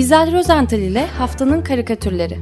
İzel Rozental ile Haftanın Karikatürleri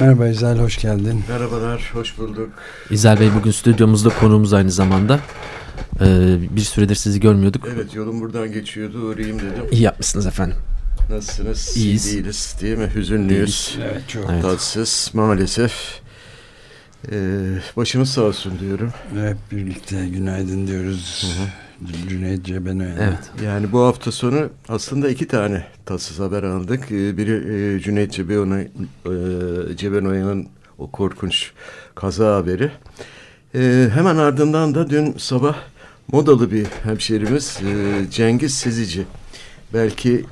Merhaba İzel, hoş geldin. Merhabalar, hoş bulduk. İzel Bey bugün stüdyomuzda konuğumuz aynı zamanda. Ee, bir süredir sizi görmüyorduk. Evet, yolum buradan geçiyordu, uğrayayım dedim. İyi yapmışsınız efendim. Nasılsınız? İyiyiz. Değiliz değil mi? Hüzünlüyüz. Evet, çok. Evet. Tatsız, maalesef. Ee, başımız sağ olsun diyorum. Hep birlikte günaydın diyoruz. Cüneyt Cebenoğlu. Evet. Yani bu hafta sonu aslında iki tane tatsız haber aldık. Ee, biri e, Cüneyt Cebenoy- e, Cebenoy'un o korkunç kaza haberi. Ee, hemen ardından da dün sabah modalı bir hemşerimiz e, Cengiz Sezici. Belki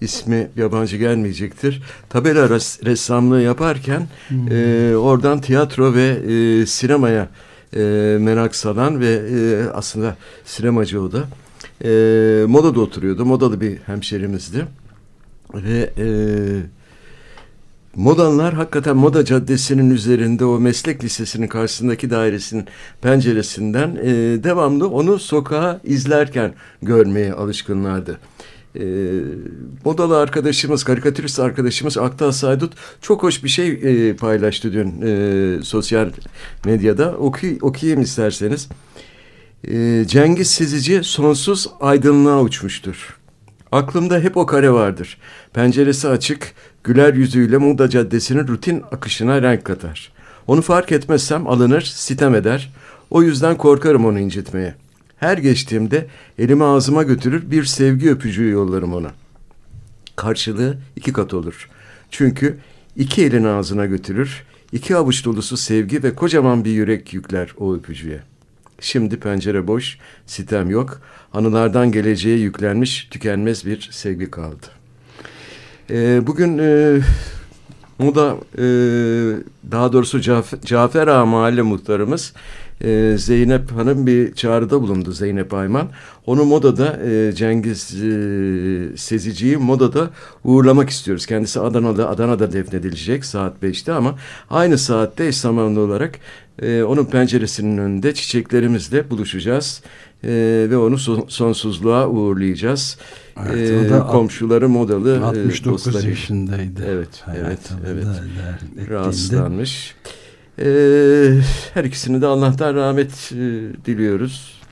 ismi yabancı gelmeyecektir. Tabela res- ressamlığı yaparken e, oradan tiyatro ve e, sinemaya e, merak salan ve e, aslında sinemacı o da. E, modada oturuyordu. Modalı bir hemşerimizdi. Ve e, Modalılar hakikaten Moda Caddesi'nin üzerinde o meslek lisesinin karşısındaki dairesinin penceresinden e, devamlı onu sokağa izlerken görmeye alışkınlardı. E, modalı arkadaşımız, karikatürist arkadaşımız Aktal Saydut çok hoş bir şey e, paylaştı dün e, sosyal medyada. Oku, okuyayım isterseniz. E, Cengiz Sizici sonsuz aydınlığa uçmuştur. Aklımda hep o kare vardır. Penceresi açık, güler yüzüyle Moda Caddesi'nin rutin akışına renk katar. Onu fark etmezsem alınır, sitem eder. O yüzden korkarım onu incitmeye. Her geçtiğimde elimi ağzıma götürür bir sevgi öpücüğü yollarım ona. Karşılığı iki kat olur. Çünkü iki elin ağzına götürür, iki avuç dolusu sevgi ve kocaman bir yürek yükler o öpücüğe. Şimdi pencere boş, sitem yok. Anılardan geleceğe yüklenmiş tükenmez bir sevgi kaldı. Ee, bugün e, Muda e, daha doğrusu Cafer, Cafer Ağa Mahalle Muhtarımız e, Zeynep Hanım bir çağrıda bulundu Zeynep Ayman. Onu Moda'da e, Cengiz e, Sezici'yi Moda'da uğurlamak istiyoruz. Kendisi Adana'da, Adana'da defnedilecek saat 5'te ama aynı saatte eş zamanlı olarak e, onun penceresinin önünde çiçeklerimizle buluşacağız. E, ve onu son- sonsuzluğa uğurlayacağız. Evet, E, da komşuları modalı e, 69 dostları. yaşındaydı. Evet, evet, evet. eder- ettiğinde. Ee, her ikisini de Allah'tan rahmet e, diliyoruz.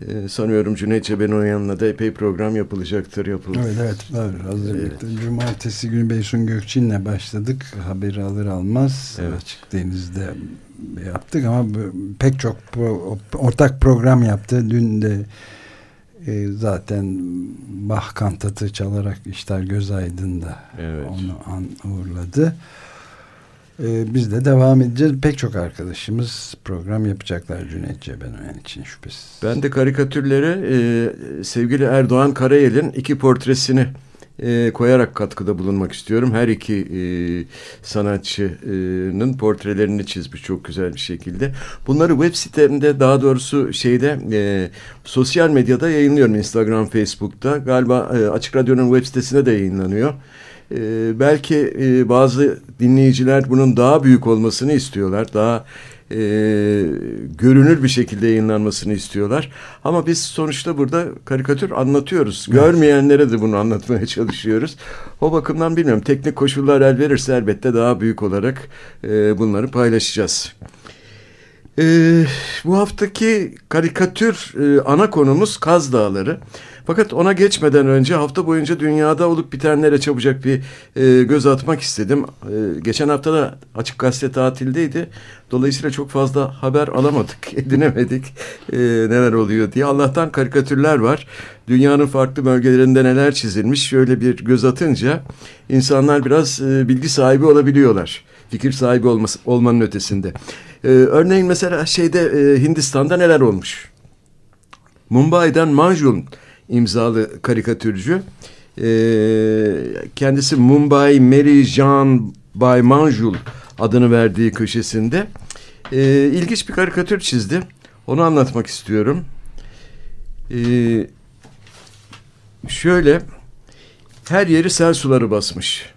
Ee, sanıyorum Cüneyt Çebenoğlu'nun yanına da epey program yapılacaktır. Yapılır. Evet evet var hazırlıkta. Cumartesi günü Beysun Gökçin'le başladık. Haberi alır almaz Evet. Açık Deniz'de yaptık ama pek çok ortak program yaptı. Dün de e, zaten Bach kantatı çalarak İşler Gözaydın'da Evet. onu an, uğurladı. E, biz de devam edeceğiz. Pek çok arkadaşımız program yapacaklar Cüneyt Cebenoyan için şüphesiz. Ben de karikatürlere e, sevgili Erdoğan Karayel'in iki portresini e, koyarak katkıda bulunmak istiyorum. Her iki e, sanatçının portrelerini çizmiş çok güzel bir şekilde. Bunları web sitemde daha doğrusu şeyde e, sosyal medyada yayınlıyorum. Instagram, Facebook'ta. Galiba e, Açık Radyo'nun web sitesine de yayınlanıyor. E, belki e, bazı dinleyiciler bunun daha büyük olmasını istiyorlar. Daha e, görünür bir şekilde yayınlanmasını istiyorlar. Ama biz sonuçta burada karikatür anlatıyoruz. Görmeyenlere de bunu anlatmaya çalışıyoruz. O bakımdan bilmiyorum. Teknik koşullar el verirse elbette daha büyük olarak e, bunları paylaşacağız. Ee, bu haftaki karikatür e, ana konumuz Kaz Dağları. Fakat ona geçmeden önce hafta boyunca dünyada olup bitenlere çabucak bir e, göz atmak istedim. E, geçen hafta da Açık Gazete tatildeydi. Dolayısıyla çok fazla haber alamadık, edinemedik e, neler oluyor diye. Allah'tan karikatürler var. Dünyanın farklı bölgelerinde neler çizilmiş şöyle bir göz atınca insanlar biraz e, bilgi sahibi olabiliyorlar. Fikir sahibi olması, olmanın ötesinde. Ee, örneğin mesela şeyde e, Hindistan'da neler olmuş? Mumbai'den Manjul imzalı karikatürcü. E, kendisi Mumbai Mary Jean Bay Manjul adını verdiği köşesinde e, ilginç bir karikatür çizdi. Onu anlatmak istiyorum. Ee, şöyle her yeri sel suları basmış.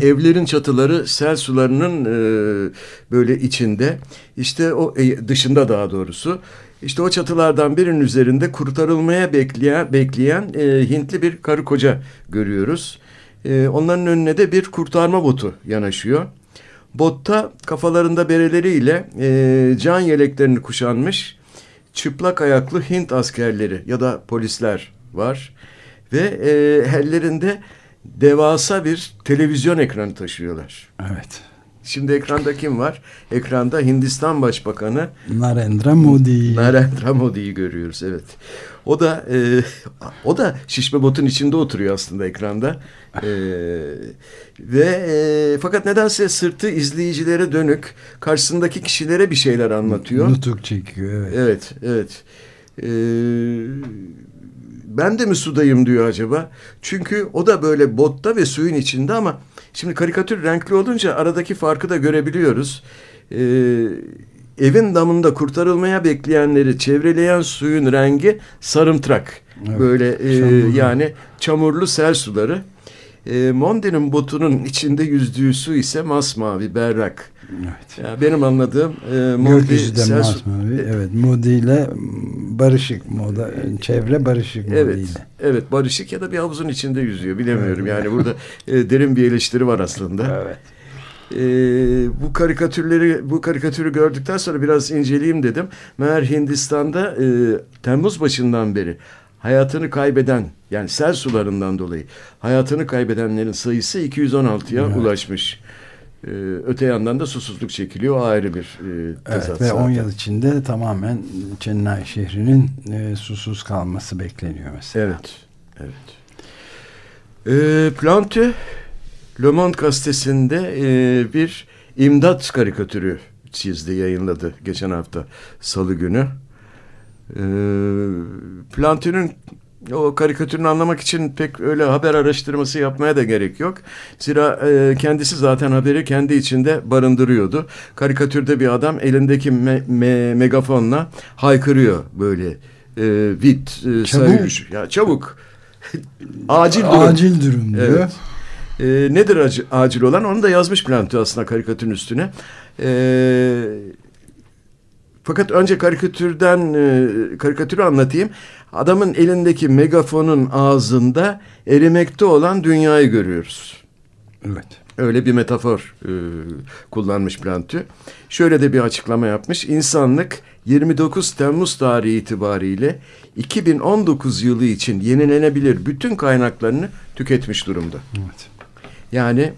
Evlerin çatıları sel sularının e, böyle içinde işte o e, dışında daha doğrusu işte o çatılardan birinin üzerinde kurtarılmaya bekleyen bekleyen e, Hintli bir karı koca görüyoruz. E, onların önüne de bir kurtarma botu yanaşıyor. Botta kafalarında bereleriyle e, can yeleklerini kuşanmış çıplak ayaklı Hint askerleri ya da polisler var ve e, ellerinde devasa bir televizyon ekranı taşıyorlar. Evet. Şimdi ekranda kim var? Ekranda Hindistan Başbakanı Narendra Modi. Narendra Modi'yi görüyoruz evet. O da e, o da şişme botun içinde oturuyor aslında ekranda. E, ve e, fakat nedense sırtı izleyicilere dönük, karşısındaki kişilere bir şeyler anlatıyor. Nutuk çekiyor evet. Evet, evet. E, ben de mi sudayım diyor acaba? Çünkü o da böyle botta ve suyun içinde ama şimdi karikatür renkli olunca aradaki farkı da görebiliyoruz. Ee, evin damında kurtarılmaya bekleyenleri çevreleyen suyun rengi sarımtırak. Evet, böyle e, çamurlu. yani çamurlu sel suları. E, Mondi'nin botunun içinde yüzdüğü su ise masmavi, berrak. Evet. Ya benim anladığım e, Mondi Gökyüzü de sel su- masmavi. Evet. Modi ile barışık moda. Çevre barışık Modi Evet, ile. evet barışık ya da bir havuzun içinde yüzüyor bilemiyorum. Yani burada e, derin bir eleştiri var aslında. Evet. E, bu karikatürleri, bu karikatürü gördükten sonra biraz inceleyeyim dedim. Meğer Hindistan'da e, Temmuz başından beri hayatını kaybeden yani sel sularından dolayı hayatını kaybedenlerin sayısı 216'ya Evet. ulaşmış. E, öte yandan da susuzluk çekiliyor ayrı bir e, tezat Evet, ve 10 zaten. yıl içinde tamamen Chennai şehrinin e, susuz kalması bekleniyor mesela. Evet, evet. Ee, Plante, Le Monde gazetesinde e, bir imdat karikatürü çizdi, yayınladı geçen hafta Salı günü. Ee, Plante'nin o karikatürünü anlamak için pek öyle haber araştırması yapmaya da gerek yok. Zira e, kendisi zaten haberi kendi içinde barındırıyordu. Karikatürde bir adam elindeki me- me- megafonla haykırıyor böyle. E, vit, e, Çabuk. sayış- ya çabuk. acil durum. Acil durum diyor. Evet. E, nedir acil, acil olan? Onu da yazmış Plante aslında karikatürün üstüne. E, fakat önce karikatürden e, karikatürü anlatayım. Adamın elindeki megafonun ağzında erimekte olan dünyayı görüyoruz. Evet. Öyle bir metafor e, kullanmış Plantü. Şöyle de bir açıklama yapmış. İnsanlık 29 Temmuz tarihi itibariyle 2019 yılı için yenilenebilir bütün kaynaklarını tüketmiş durumda. Evet. Yani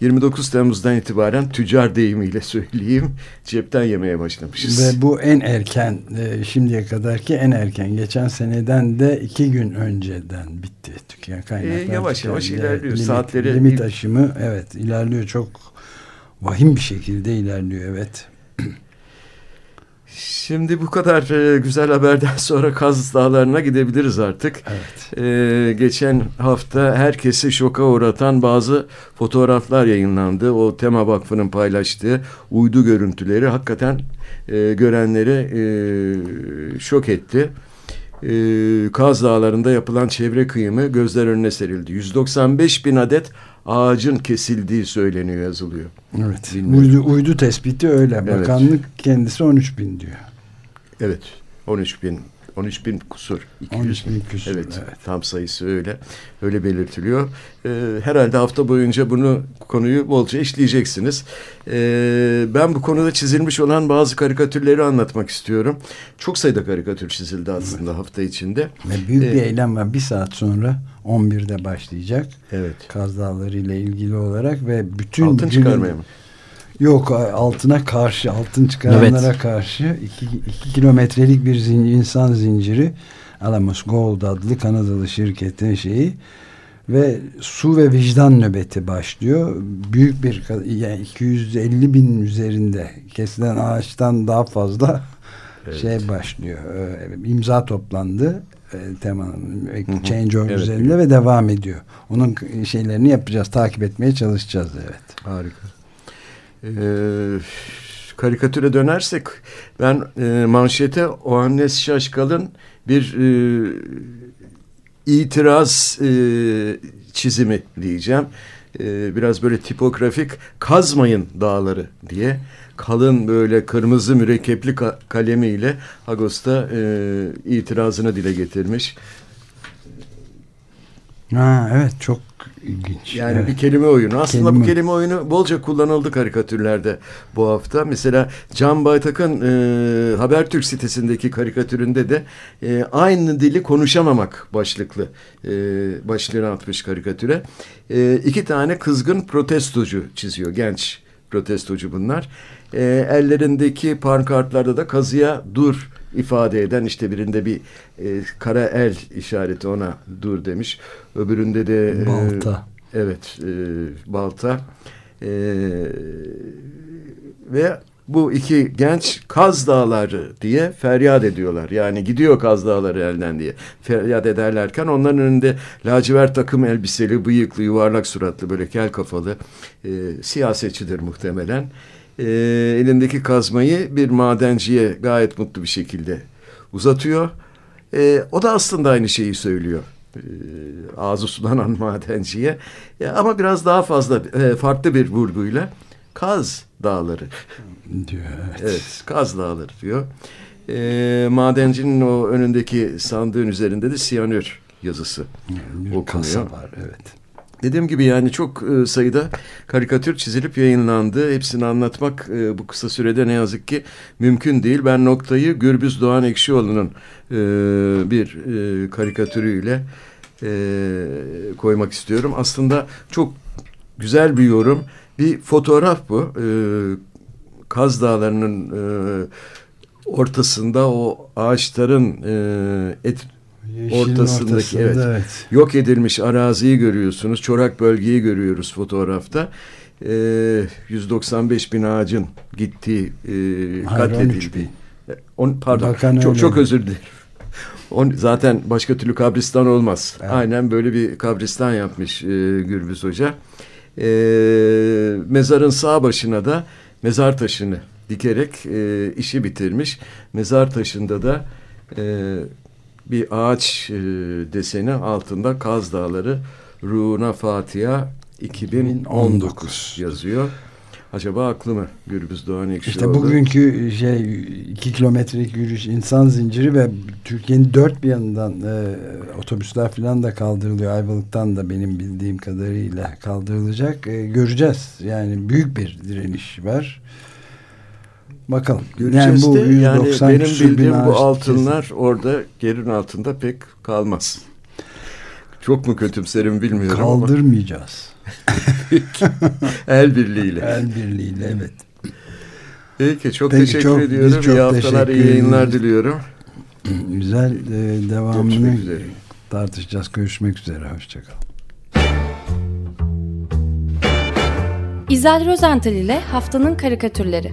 29 Temmuz'dan itibaren tüccar deyimiyle söyleyeyim cepten yemeye başlamışız. Ve bu en erken e, şimdiye kadarki en erken geçen seneden de iki gün önceden bitti tüken kaynaklar. E, yavaş yavaş ilerliyor. Limit, Saatleri- limit aşımı evet ilerliyor çok vahim bir şekilde ilerliyor evet. Şimdi bu kadar e, güzel haberden sonra Kaz Dağları'na gidebiliriz artık. Evet. Ee, geçen hafta herkesi şoka uğratan bazı fotoğraflar yayınlandı. O Tema Vakfı'nın paylaştığı uydu görüntüleri hakikaten e, görenleri e, şok etti. E, Kaz Dağları'nda yapılan çevre kıyımı gözler önüne serildi. 195 bin adet ağacın kesildiği söyleniyor yazılıyor. Evet. Bilmiyorum. Uydu, uydu tespiti öyle. Evet. Bakanlık kendisi 13 bin diyor. Evet 13 bin 13 bin kusur. 200 13 bin küsur. Evet, Evet. tam sayısı öyle. Öyle belirtiliyor. Ee, herhalde hafta boyunca bunu konuyu bolca işleyeceksiniz. Ee, ben bu konuda çizilmiş olan bazı karikatürleri anlatmak istiyorum. Çok sayıda karikatür çizildi aslında hafta içinde. Ve büyük bir Evet. eylem var. Bir saat sonra 11'de başlayacak. Evet. Kaz Dağları ile ilgili olarak ve bütün Altın günün- çıkarmaya mı? Yok altına karşı altın çıkaranlara karşı iki, iki kilometrelik bir zin- insan zinciri Alamos Gold adlı Kanadalı şirketin şeyi ve su ve vicdan nöbeti başlıyor. Büyük bir yani 250 bin üzerinde kesilen ağaçtan daha fazla Evet. şey başlıyor. Ee, imza toplandı e, temanın. Change.org Evet, üzerinde ve devam ediyor. Onun şeylerini yapacağız, takip etmeye çalışacağız evet. Harika. Ee, karikatüre dönersek ben e, manşete Ohannes Şaşkal'ın bir e, itiraz e, çizimi diyeceğim. E, biraz böyle tipografik kazmayın dağları diye kalın böyle kırmızı mürekkepli ka kalemiyle Agos'ta e, itirazını dile getirmiş. Ha, evet çok ilginç. Yani evet. bir kelime oyunu. Aslında Kelime. bu kelime oyunu bolca kullanıldı karikatürlerde bu hafta. Mesela Can Baytak'ın e, Habertürk sitesindeki karikatüründe de e, aynı dili konuşamamak başlıklı e, başlığını atmış karikatüre. E, iki tane kızgın protestocu çiziyor. Genç protestocu bunlar. E, ellerindeki pankartlarda da kazıya dur ifade eden işte birinde bir e, kara el işareti ona dur demiş. Öbüründe de e, Balta. Evet, e, balta e, ve bu iki genç Kaz Dağları diye feryat ediyorlar. Yani gidiyor Kaz Dağları elden diye feryat ederlerken onların önünde lacivert takım elbiseli, bıyıklı, yuvarlak suratlı, böyle kel kafalı e, siyasetçidir muhtemelen. E, elindeki kazmayı bir madenciye gayet mutlu bir şekilde uzatıyor. E, o da aslında aynı şeyi söylüyor e, ağzı sulanan madenciye E, ama biraz daha fazla e, farklı bir vurguyla Kaz Dağları diyor. Evet. evet Kaz Dağları diyor e, madencinin o önündeki sandığın üzerinde de siyanür yazısı Bir okunuyor. kasa var evet. Dediğim gibi yani çok e, sayıda karikatür çizilip yayınlandı. Hepsini anlatmak e, bu kısa sürede ne yazık ki mümkün değil. Ben noktayı Gürbüz Doğan Ekşioğlu'nun e, bir karikatürüyle koymak istiyorum. Aslında çok güzel bir yorum. Bir fotoğraf bu. Kaz Dağları'nın ortasında o ağaçların et, Yeşilin ortasındaki, evet. evet. yok edilmiş araziyi görüyorsunuz. Çorak bölgeyi görüyoruz fotoğrafta. Ee, 195 bin ağacın gittiği, e, Hayır, 13 katledildiği. On, pardon, Bakan çok, öyle çok özür dilerim. On, zaten başka türlü kabristan olmaz. Evet. Aynen böyle bir kabristan yapmış e, Gürbüz Hoca. E, mezarın sağ başına da mezar taşını dikerek e, işi bitirmiş. Mezar taşında da e, bir ağaç e, deseni altında Kaz Dağları Ruhuna Fatiha 2019 yazıyor. Acaba aklı mı Gürbüz Doğan Ekşioğlu? İşte bugünkü şey iki kilometrelik yürüyüş insan zinciri ve Türkiye'nin dört bir yanından e, otobüsler falan da kaldırılıyor. Ayvalık'tan da benim bildiğim kadarıyla kaldırılacak. E, göreceğiz. Yani büyük bir direniş var. Bakalım. Göreceğiz bu de yani 190 benim küsur bin bildiğim bu altınlar orada yerin altında pek kalmaz. Çok mu kötümserim bilmiyorum kaldırmayacağız. ama el birliğiyle. El birliğiyle evet. Peki çok Peki, teşekkür çok- biz ediyorum. çok iyi haftalar, iyi teşekkür yayınlar ediyoruz. diliyorum. Güzel e, devamını Görüşmek üzere. tartışacağız. Görüşmek üzere. Hoşçakal. İzel Rozental ile Haftanın Karikatürleri